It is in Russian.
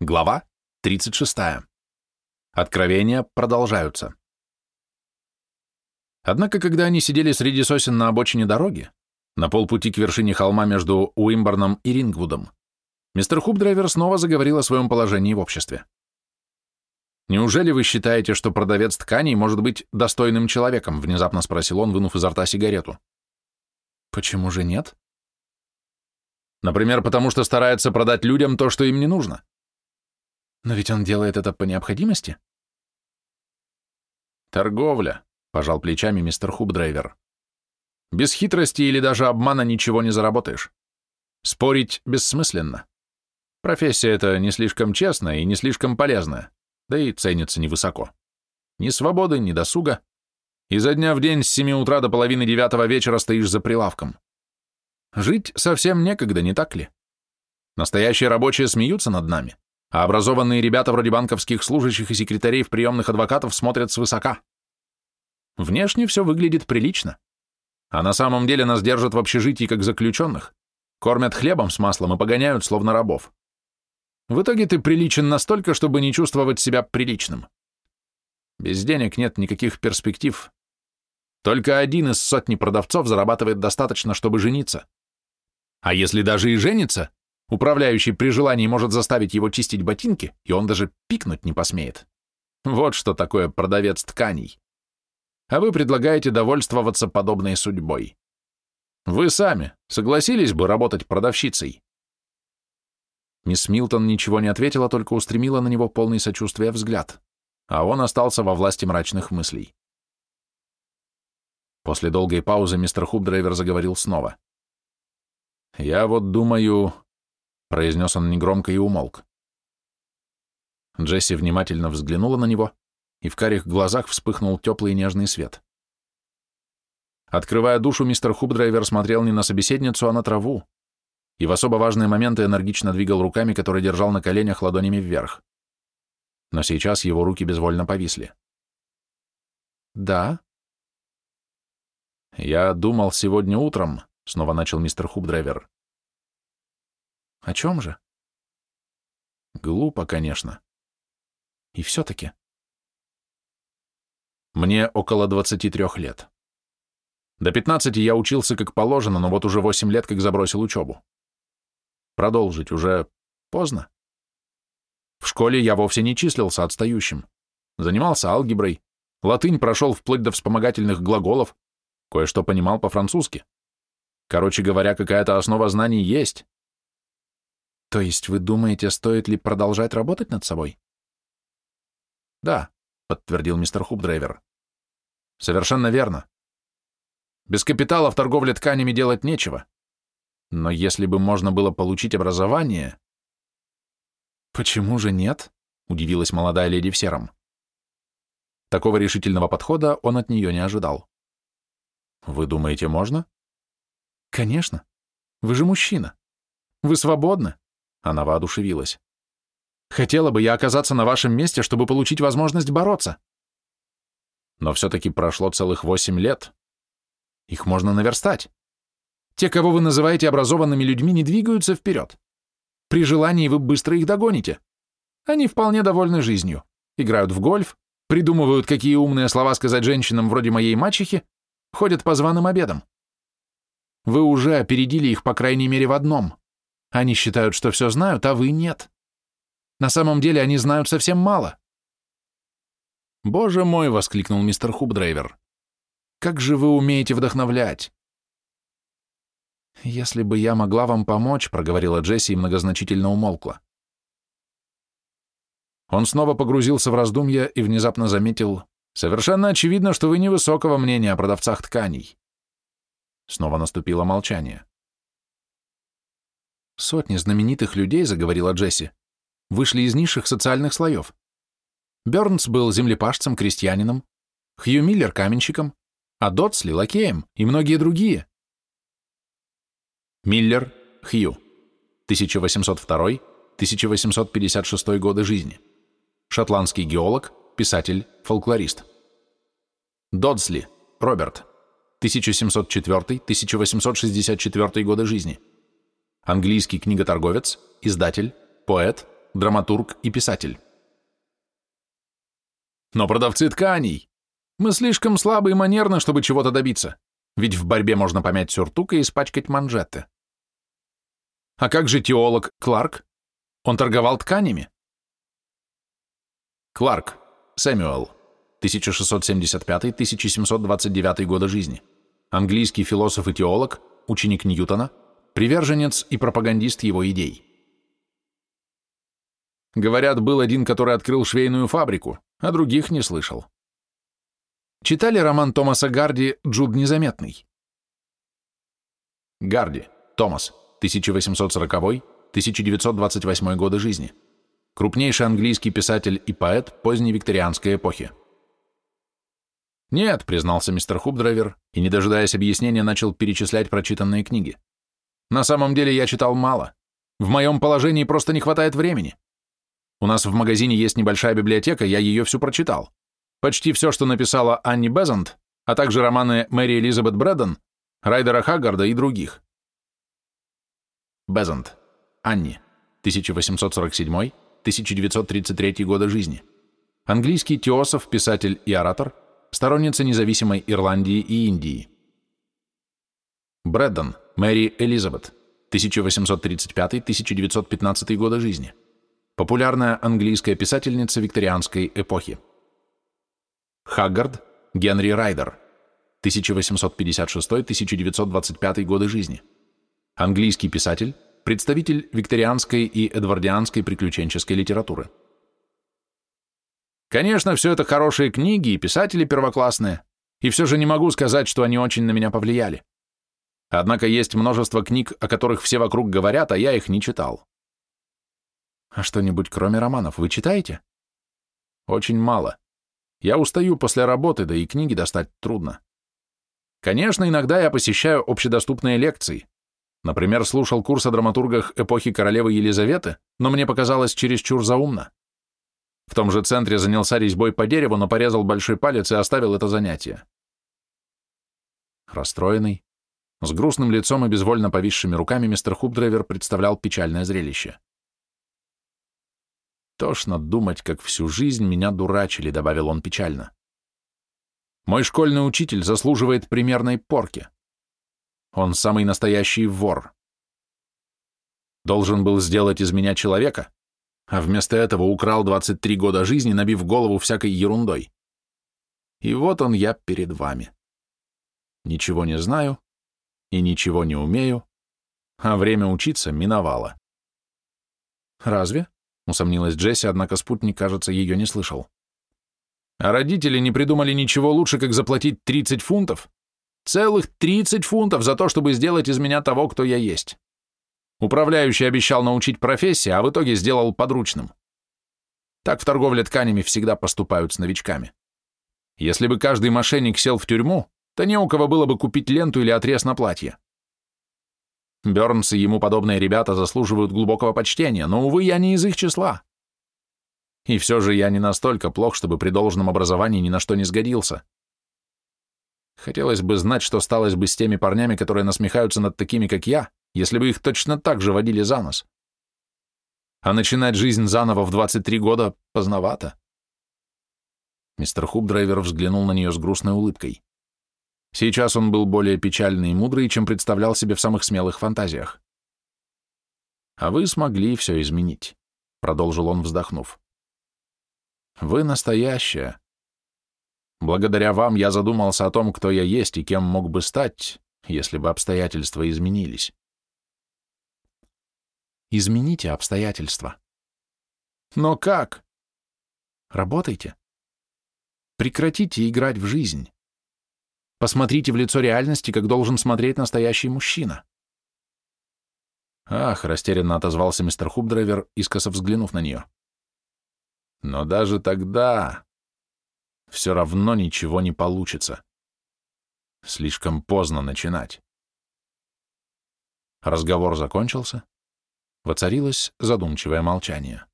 Глава 36. Откровения продолжаются. Однако, когда они сидели среди сосен на обочине дороги, на полпути к вершине холма между Уимборном и Рингвудом, мистер Хубдрайвер снова заговорил о своем положении в обществе. «Неужели вы считаете, что продавец тканей может быть достойным человеком?» — внезапно спросил он, вынув изо рта сигарету. «Почему же нет?» «Например, потому что старается продать людям то, что им не нужно. Но ведь он делает это по необходимости. Торговля, пожал плечами мистер Хубдрайвер. Без хитрости или даже обмана ничего не заработаешь. Спорить бессмысленно. Профессия эта не слишком честная и не слишком полезная, да и ценится невысоко. Ни свободы, ни досуга. Изо дня в день с семи утра до половины девятого вечера стоишь за прилавком. Жить совсем некогда, не так ли? Настоящие рабочие смеются над нами а образованные ребята вроде банковских служащих и секретарей в приемных адвокатов смотрят свысока. Внешне все выглядит прилично, а на самом деле нас держат в общежитии как заключенных, кормят хлебом с маслом и погоняют словно рабов. В итоге ты приличен настолько, чтобы не чувствовать себя приличным. Без денег нет никаких перспектив. Только один из сотни продавцов зарабатывает достаточно, чтобы жениться. А если даже и женится, Управляющий при желании может заставить его чистить ботинки, и он даже пикнуть не посмеет. Вот что такое продавец тканей. А вы предлагаете довольствоваться подобной судьбой. Вы сами согласились бы работать продавщицей? Мисс Милтон ничего не ответила, только устремила на него полный сочувствия взгляд, а он остался во власти мрачных мыслей. После долгой паузы мистер Хубдрайвер заговорил снова. «Я вот думаю, произнес он негромко и умолк. Джесси внимательно взглянула на него, и в карих глазах вспыхнул теплый нежный свет. Открывая душу, мистер Хубдрайвер смотрел не на собеседницу, а на траву, и в особо важные моменты энергично двигал руками, которые держал на коленях ладонями вверх. Но сейчас его руки безвольно повисли. «Да?» «Я думал сегодня утром», — снова начал мистер Хубдрайвер, о чем же? Глупо, конечно. И все-таки. Мне около 23 лет. До 15 я учился как положено, но вот уже 8 лет как забросил учебу. Продолжить уже поздно. В школе я вовсе не числился отстающим. Занимался алгеброй, латынь прошел вплоть до вспомогательных глаголов, кое-что понимал по-французски. Короче говоря, какая-то основа знаний есть, то есть вы думаете, стоит ли продолжать работать над собой? Да, подтвердил мистер Хубдрайвер. Совершенно верно. Без капитала в торговле тканями делать нечего. Но если бы можно было получить образование... Почему же нет? Удивилась молодая леди в сером. Такого решительного подхода он от нее не ожидал. Вы думаете, можно? Конечно. Вы же мужчина. Вы свободны. Она воодушевилась. «Хотела бы я оказаться на вашем месте, чтобы получить возможность бороться». Но все-таки прошло целых восемь лет. Их можно наверстать. Те, кого вы называете образованными людьми, не двигаются вперед. При желании вы быстро их догоните. Они вполне довольны жизнью. Играют в гольф, придумывают, какие умные слова сказать женщинам вроде моей мачехи, ходят по званым обедам. Вы уже опередили их, по крайней мере, в одном. Они считают, что все знают, а вы нет. На самом деле они знают совсем мало. «Боже мой!» — воскликнул мистер Хубдрайвер. «Как же вы умеете вдохновлять!» «Если бы я могла вам помочь», — проговорила Джесси и многозначительно умолкла. Он снова погрузился в раздумья и внезапно заметил, «Совершенно очевидно, что вы невысокого мнения о продавцах тканей». Снова наступило молчание. Сотни знаменитых людей, заговорила Джесси, вышли из низших социальных слоев. Бернс был землепашцем, крестьянином, Хью Миллер – каменщиком, а Дотсли – лакеем и многие другие. Миллер, Хью, 1802-1856 годы жизни. Шотландский геолог, писатель, фолклорист. Додсли, Роберт, 1704-1864 годы жизни английский книготорговец, издатель, поэт, драматург и писатель. Но продавцы тканей. Мы слишком слабы и манерны, чтобы чего-то добиться. Ведь в борьбе можно помять сюртук и испачкать манжеты. А как же теолог Кларк? Он торговал тканями. Кларк, Сэмюэл, 1675-1729 годы жизни. Английский философ и теолог, ученик Ньютона, приверженец и пропагандист его идей. Говорят, был один, который открыл швейную фабрику, а других не слышал. Читали роман Томаса Гарди «Джуд незаметный»? Гарди, Томас, 1840-1928 годы жизни крупнейший английский писатель и поэт поздней викторианской эпохи. «Нет», — признался мистер Хубдрайвер, и, не дожидаясь объяснения, начал перечислять прочитанные книги. «На самом деле я читал мало. В моем положении просто не хватает времени. У нас в магазине есть небольшая библиотека, я ее всю прочитал. Почти все, что написала Анни Безант, а также романы Мэри Элизабет Брэддон, Райдера Хаггарда и других. Безант. Анни. 1847 1933 года жизни. Английский теософ, писатель и оратор, сторонница независимой Ирландии и Индии. Брэддон, Мэри Элизабет, 1835-1915 года жизни. Популярная английская писательница викторианской эпохи. Хаггард, Генри Райдер, 1856-1925 годы жизни. Английский писатель, представитель викторианской и эдвардианской приключенческой литературы. Конечно, все это хорошие книги и писатели первоклассные, и все же не могу сказать, что они очень на меня повлияли. Однако есть множество книг, о которых все вокруг говорят, а я их не читал. А что-нибудь кроме романов вы читаете? Очень мало. Я устаю после работы, да и книги достать трудно. Конечно, иногда я посещаю общедоступные лекции, Например, слушал курс о драматургах эпохи королевы Елизаветы, но мне показалось чересчур заумно. В том же центре занялся резьбой по дереву, но порезал большой палец и оставил это занятие. Расстроенный, с грустным лицом и безвольно повисшими руками мистер Хубдрайвер представлял печальное зрелище. «Тошно думать, как всю жизнь меня дурачили», — добавил он печально. «Мой школьный учитель заслуживает примерной порки. Он самый настоящий вор. Должен был сделать из меня человека, а вместо этого украл 23 года жизни, набив голову всякой ерундой. И вот он я перед вами. Ничего не знаю и ничего не умею, а время учиться миновало. «Разве?» — усомнилась Джесси, однако спутник, кажется, ее не слышал. «А родители не придумали ничего лучше, как заплатить 30 фунтов Целых 30 фунтов за то, чтобы сделать из меня того, кто я есть. Управляющий обещал научить профессии, а в итоге сделал подручным. Так в торговле тканями всегда поступают с новичками. Если бы каждый мошенник сел в тюрьму, то не у кого было бы купить ленту или отрез на платье. Бернс и ему подобные ребята заслуживают глубокого почтения, но, увы, я не из их числа. И все же я не настолько плох, чтобы при должном образовании ни на что не сгодился. Хотелось бы знать, что сталось бы с теми парнями, которые насмехаются над такими, как я, если бы их точно так же водили за нос. А начинать жизнь заново в 23 года поздновато. Мистер Хубдрайвер взглянул на нее с грустной улыбкой. Сейчас он был более печальный и мудрый, чем представлял себе в самых смелых фантазиях. «А вы смогли все изменить», — продолжил он, вздохнув. «Вы настоящая, Благодаря вам я задумался о том, кто я есть и кем мог бы стать, если бы обстоятельства изменились. Измените обстоятельства. Но как? Работайте. Прекратите играть в жизнь. Посмотрите в лицо реальности, как должен смотреть настоящий мужчина. Ах, растерянно отозвался мистер Хубдрайвер, искоса взглянув на нее. Но даже тогда все равно ничего не получится. Слишком поздно начинать. Разговор закончился. Воцарилось задумчивое молчание.